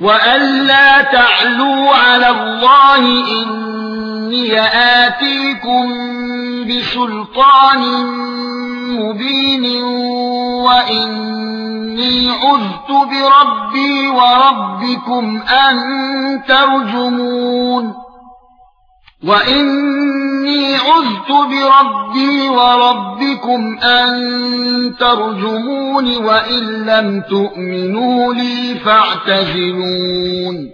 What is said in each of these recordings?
وَأَلَّا تَعْلُوا عَلَى اللَّهِ إِنِّي آتِيكُم بِسُلْطَانٍ مُبِينٍ وَإِنِّي عُذْتُ بِرَبِّي وَرَبِّكُمْ أَن تَرْجُمُونِ وَإِنِّي عُذْتُ بِرَبِّي وَرَبِّكُمْ أَن تَرْجُمُونِ وَإِن لَّمْ تُؤْمِنُوا لِي فَاعْتَزِلُونِ.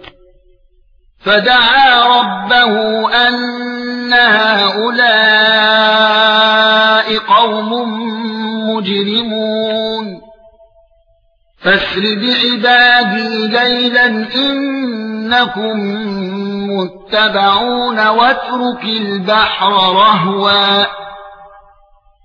فَدَعَا رَبَّهُ أَنَّ هَؤُلَاءِ قَوْمٌ مُجْرِمُونَ. فَاسْرِ بِعِبَادِي لَيْلًا إِنَّكُمْ مُتَّبَعُونَ وَاتْرُكِ الْبَحْرَ رَهْوًا.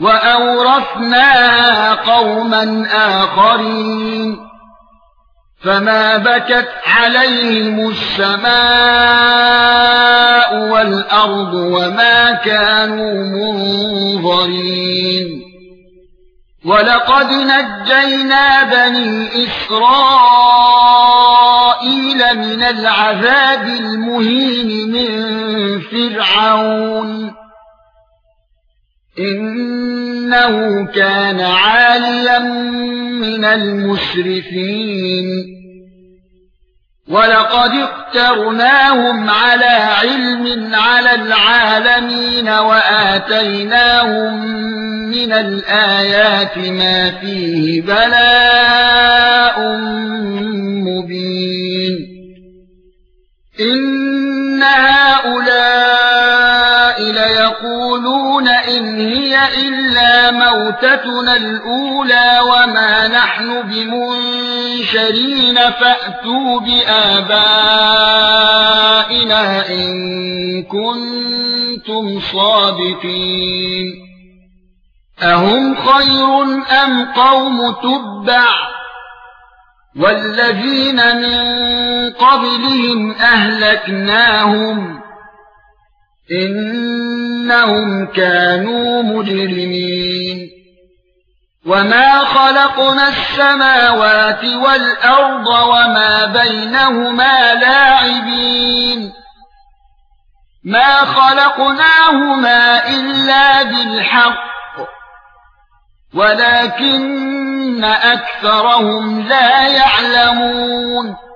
وَأَوْرَثْنَاهَا قَوْمًا آخَرِينَ فَمَا بَكَتْ عَلَيْهِمُ السَّمَاءُ وَالْأَرْضُ وَمَا كَانُوا مُنظَرِينَ وَلَقَدْ نَجَّيْنَا بَنِي إِسْرَائِيلَ مِنَ الْعَذَابِ الْمُهِينِ مِنْ فِرْعَوْنَ إِنَّهُ كَانَ عَالِيًا مِنَ الْمُسْرِفِينَ وَلَقَدِ اقْتَرْنَاهُمْ عَلَى عِلْمٍ عَلَى الْعَالَمِينَ وَآتَيْنَاهُمْ مِنَ الْآيَاتِ مَا فِيهِ بَلَاءٌ مُبِينٌ. إِنَّ لَيَقُولُونَ إِنْ هِيَ إِلَّا مَوْتَتُنَا الْأُولَى وَمَا نَحْنُ بِمُنشَرِينَ فَأْتُوا بِآبَائِنَا إِن كُنتُمْ صَادِقِينَ أَهُمْ خَيْرٌ أَمْ قَوْمُ تُبَّعٍ وَالَّذِينَ مِن قَبْلِهِمْ أَهْلَكْنَاهُمْ إِنَّهُمْ كَانُوا مُجْرِمِينَ. وَمَا خَلَقْنَا السَّمَاوَاتِ وَالْأَرْضَ وَمَا بَيْنَهُمَا لَاعِبِينَ. مَا خَلَقْنَاهُمَا إِلَّا بِالْحَقِّ ولكن أكثرهم لا يعلمون.